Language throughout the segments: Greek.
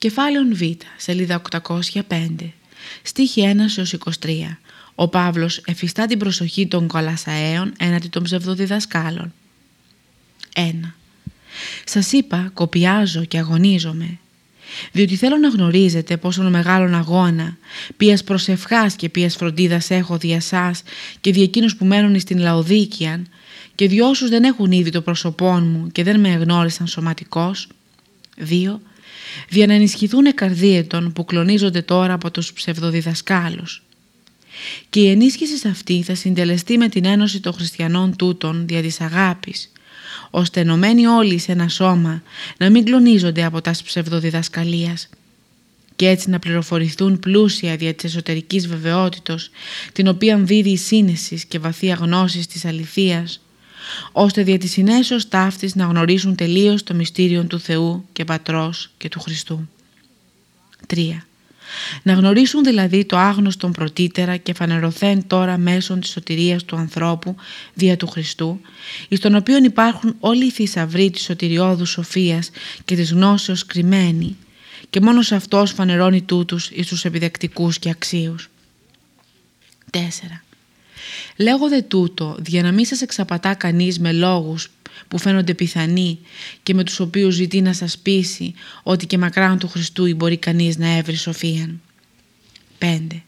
Κεφάλαιον Β, σελίδα 805, στίχη 1 23. Ο Παύλος εφιστά την προσοχή των κολασαέων έναντι των ψευδοδιδασκάλων. 1. Σας είπα, κοπιάζω και αγωνίζομαι, διότι θέλω να γνωρίζετε πόσο μεγάλον αγώνα, ποιας προσευχάς και ποιας φροντίδας έχω δια σας και δια εκείνους που μένουν στην Λαοδίκιαν και δι' όσους δεν έχουν ήδη το πρόσωπό μου και δεν με εγνώρισαν σωματικός. 2 για να ενισχυθούν οι καρδίαιτων που κλονίζονται τώρα από τους ψευδοδιδασκάλους. Και η ενίσχυση αυτή θα συντελεστεί με την ένωση των χριστιανών τούτων δια της αγάπης, ώστε ενωμένοι όλοι σε ένα σώμα να μην κλονίζονται από τας ψευδοδιδασκαλίας και έτσι να πληροφορηθούν πλούσια δια της εσωτερικής βεβαιότητος την οποία δίδει η σύνεσης και βαθία γνώσης της αληθείας ώστε δια της συνέσεως ταύτης να γνωρίσουν τελείως το μυστήριο του Θεού και Πατρός και του Χριστού. 3. Να γνωρίσουν δηλαδή το άγνωστον πρωτήτερα και φανερωθέν τώρα μέσω της σωτηρίας του ανθρώπου δια του Χριστού, εις τον οποίον υπάρχουν όλοι οι θησαυροί της σωτηριώδους σοφίας και της γνώσεως κρυμμένοι, και μόνος αυτός φανερώνει τούτους εις τους επιδεκτικούς και αξίους. 4. Λέγω δε τούτο, για να μην σας εξαπατά κανείς με λόγους που φαίνονται πιθανοί και με τους οποίους ζητεί να σας πείσει ότι και μακράν του Χριστού μπορεί κανείς να έβρει σοφίαν. 5.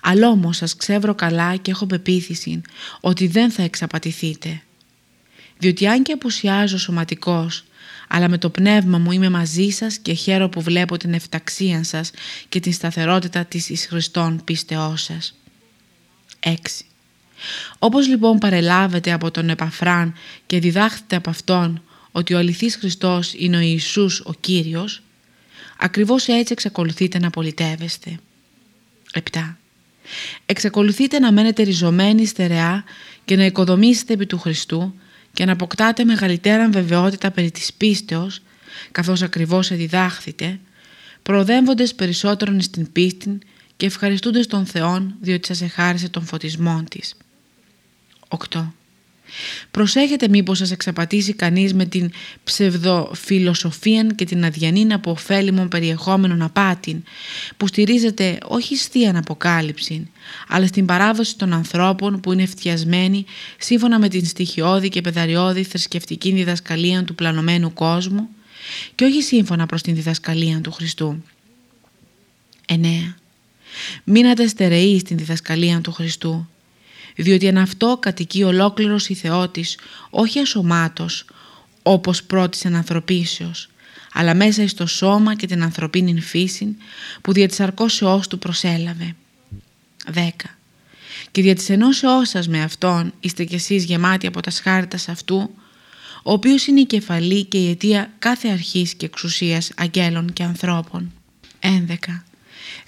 Αλλά όμως σας ξεύρω καλά και έχω πεποίθηση ότι δεν θα εξαπατηθείτε. Διότι αν και απουσιάζω σωματικός, αλλά με το πνεύμα μου είμαι μαζί σας και χαίρω που βλέπω την εφταξία σας και την σταθερότητα της εις Χριστόν πίστεώς σας. 6. Όπως λοιπόν παρελάβετε από τον Επαφράν και διδάχτετε από Αυτόν ότι ο αληθής Χριστός είναι ο Ιησούς ο Κύριος, ακριβώς έτσι εξακολουθείτε να πολιτεύεστε. 7. Εξακολουθείτε να μένετε ριζωμένοι στερεά και να οικοδομήσετε επί του Χριστού και να αποκτάτε μεγαλύτερα βεβαιότητα περί της πίστεως, καθώς ακριβώς εδιδάχθητε, προοδεύοντες περισσότερον στην πίστη και ευχαριστούνται τον Θεόν διότι σας εχάρισε τον φωτισμό της. 8. Προσέχετε μήπως σας εξαπατήσει κανείς με την ψευδοφιλοσοφία και την αδιανήν από ωφέλιμων περιεχόμενων απάτην που στηρίζεται όχι στη αναποκάλυψη αλλά στην παράδοση των ανθρώπων που είναι φτιασμένοι σύμφωνα με την στοιχειώδη και πεδαριώδη θρησκευτική διδασκαλία του πλανωμένου κόσμου και όχι σύμφωνα προς την διδασκαλία του Χριστού. 9. Μείνατε στερεοί στην διδασκαλία του Χριστού διότι εν αυτό κατοικεί ολόκληρος η Θεότης, όχι ασωμάτος, όπως πρώτης ανθρωπίσεως, αλλά μέσα στο σώμα και την ανθρωπίνη φύση που δια της αρκώσεώς του προσέλαβε. 10. Και δια της ενώσεώς σας με Αυτόν είστε κι εσείς γεμάτοι από τα σχάρτας αυτού, ο οποίος είναι η κεφαλή και η αιτία κάθε αρχής και εξουσίας αγγέλων και ανθρώπων. 11.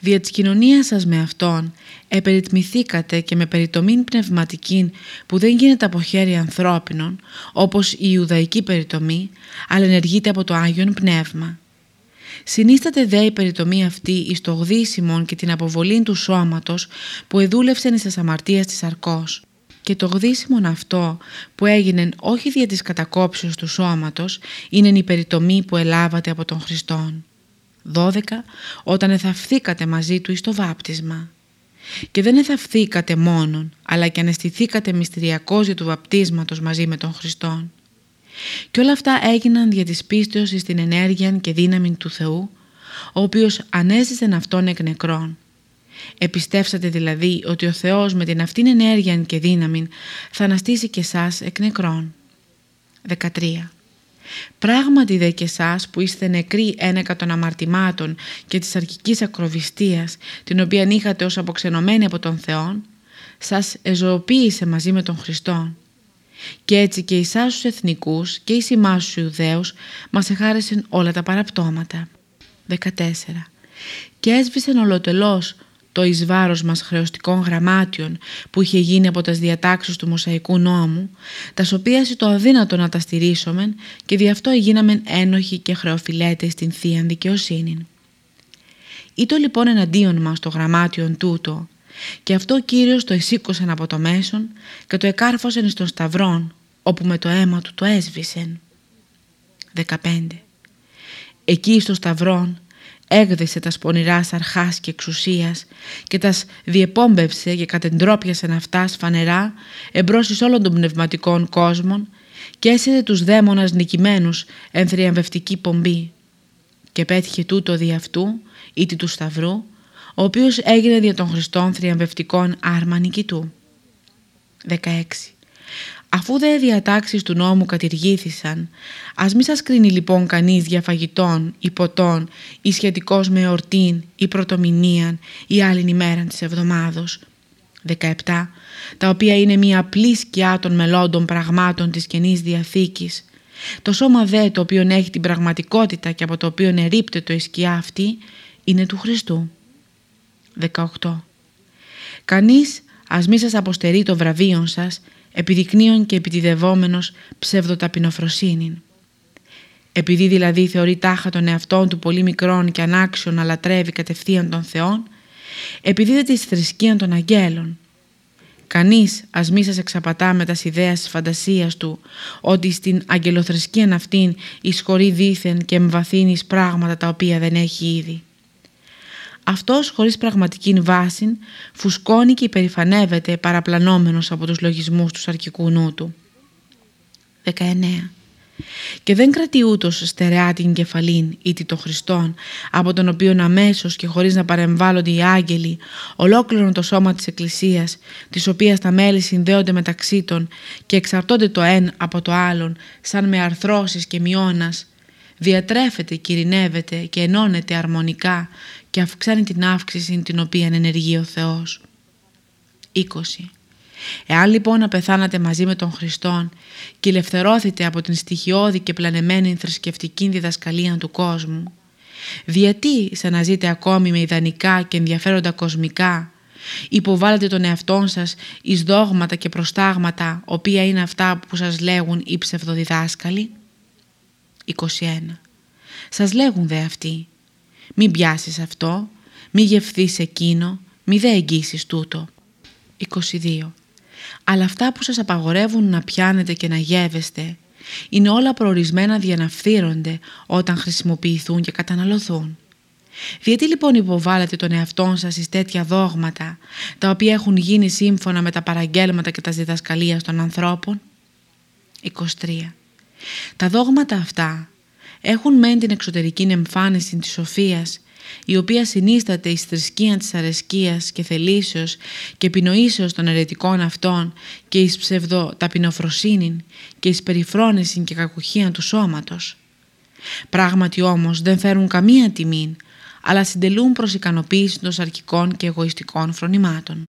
Δια της κοινωνίας σας με Αυτόν επεριτμηθήκατε και με περιτομήν πνευματική που δεν γίνεται από χέρι ανθρώπινων όπως η Ιουδαϊκή περιτομή αλλά ενεργείται από το Άγιον Πνεύμα. Συνίσταται δε η περιτομή αυτή εις το γδύσιμον και την αποβολή του σώματος που εδούλευσεν εις τα αμαρτίας της αρκός και το γδύσιμον αυτό που έγινε όχι δια της κατακόψεως του σώματος είναι η περιτομή που ελάβατε από τον Χριστόν. 12. Όταν εθαυθήκατε μαζί του εις το βάπτισμα. Και δεν εθαυθήκατε μόνον, αλλά και αναισθηθήκατε μυστηριακώς για του βαπτίσματος μαζί με τον Χριστόν. Και όλα αυτά έγιναν δια της πίστεως στην ενέργεια και δύναμη του Θεού, ο οποίος ανέζησε Αυτόν εκ νεκρών. Επιστέψατε δηλαδή ότι ο Θεός με την αυτήν ενέργεια και δύναμη θα αναστήσει και εσάς εκ νεκρών. 13. Πράγματι δε και εσάς που είστε νεκροί ένεκα των αμαρτημάτων και της αρχικής ακροβιστίας την οποία είχατε ως αποξενωμένοι από τον Θεό, σας εζωοποίησε μαζί με τον Χριστό. Και έτσι και εσάς τους εθνικούς και εις εμάς τους Ιουδαίους μας εχάρισαν όλα τα παραπτώματα. 14. Και έσβησεν ολοτελώς το εις βάρος μας χρεωστικών γραμμάτιων που είχε γίνει από τις διατάξεις του Μοσαϊκού νόμου, τας οποίας το αδύνατο να τα στηρίσουμε και δι' αυτό γίναμε ένοχοι και χρεοφιλέτες στην Θεία Δικαιοσύνη. Ήτο λοιπόν εναντίον μας το γραμμάτιον τούτο και αυτό ο Κύριος το εσήκωσαν από το μέσον και το εκάρφωσαν στον σταυρόν όπου με το αίμα του το έσβησεν. 15. Εκεί στο σταυρόν έγδησε τα σπονηρά αρχάς και εξουσίας και τας διεπόμπευσε και κατεντρόπιασε ναυτάς φανερά εμπρός εις όλων των πνευματικών κόσμων και έσυρε τους δαίμονας νικημένους εν θριαμβευτική πομπή και πέτυχε τούτο δι' αυτού, ήτι του Σταυρού, ο οποίος έγινε δια των Χριστών θριαμβευτικών άρμα νικητού. 16. Αφού δε διατάξεις του νόμου κατηργήθησαν, ας μη σας κρίνει λοιπόν κανείς για φαγητών ή ποτών ή σχετικός με ορτήν ή πρωτομηνίαν ή άλλη ημέρα της εβδομάδος. 17. Τα οποία είναι μια απλή σκιά των μελόντων πραγμάτων της Καινής Διαθήκης. Το σώμα δε το οποίο έχει την πραγματικότητα και από το οποίο ερείπτεται η σκιά αυτή είναι του Χριστού. 18. Κανείς ας μη σας αποστερεί το βραβείο σας επιδεικνύων και επιτιδευόμενος ψευδοταπεινοφροσύνην. Επειδή δηλαδή θεωρεί τάχα τον εαυτόν του πολύ μικρόν και ανάξιον να λατρεύει κατευθείαν των Θεών, επιδίδεται εις θρησκείαν των αγγέλων. Κανείς ας μη σας εξαπατά με τας ιδέας της φαντασίας του ότι στην αγγελοθρησκείαν αυτήν εισχωρεί δήθεν και εμβαθύνει πράγματα τα οποία δεν έχει ήδη. Αυτός χωρίς πραγματική βάση φουσκώνει και υπερηφανεύεται παραπλανόμενος από τους λογισμούς του αρχικού νου του. 19. Και δεν κρατεί ούτως στερεά την κεφαλήν ήτι των Χριστών, από τον οποίο αμέσως και χωρίς να παρεμβάλλονται οι άγγελοι, ολόκληρο το σώμα της Εκκλησίας, της οποίας τα μέλη συνδέονται μεταξύ των και εξαρτώνται το ένα από το άλλον, σαν με αρθρώσεις και μειώνας, διατρέφεται, κυρινεύεται και ενώνεται αρμονικά και αυξάνει την αύξηση την οποία ενεργεί ο Θεός. 20. Εάν λοιπόν απεθάνατε μαζί με τον Χριστόν και ελευθερώθητε από την στοιχειώδη και πλανεμένη θρησκευτική διδασκαλία του κόσμου, γιατί σαν να ζείτε ακόμη με ιδανικά και ενδιαφέροντα κοσμικά, υποβάλλετε τον εαυτόν σας εις δόγματα και προστάγματα, οποία είναι αυτά που σας λέγουν οι ψευδοδιδάσκαλοι; 21. Σας λέγουν δε αυτοί, μη πιάσεις αυτό, μη γευθείς εκείνο, μη δε εγγύσεις τούτο. 22. Αλλά αυτά που σας απαγορεύουν να πιάνετε και να γεύεστε είναι όλα προορισμένα για να φθύρονται όταν χρησιμοποιηθούν και καταναλωθούν. Γιατί λοιπόν υποβάλλετε τον εαυτό σας εις τέτοια δόγματα τα οποία έχουν γίνει σύμφωνα με τα παραγγέλματα και τα διδασκαλία των ανθρώπων; 23. Τα δόγματα αυτά έχουν μεν την εξωτερική εμφάνιση της σοφίας η οποία συνίσταται εις θρησκεία της αρεσκίας και θελήσεως και επινοήσεως των ερετικών αυτών και εις ψευδοταπεινοφροσύνην και εις περιφρόνηση και κακουχία του σώματος. Πράγματι όμως δεν φέρουν καμία τιμή, αλλά συντελούν προς ικανοποίηση των σαρκικών και εγωιστικών φρονημάτων.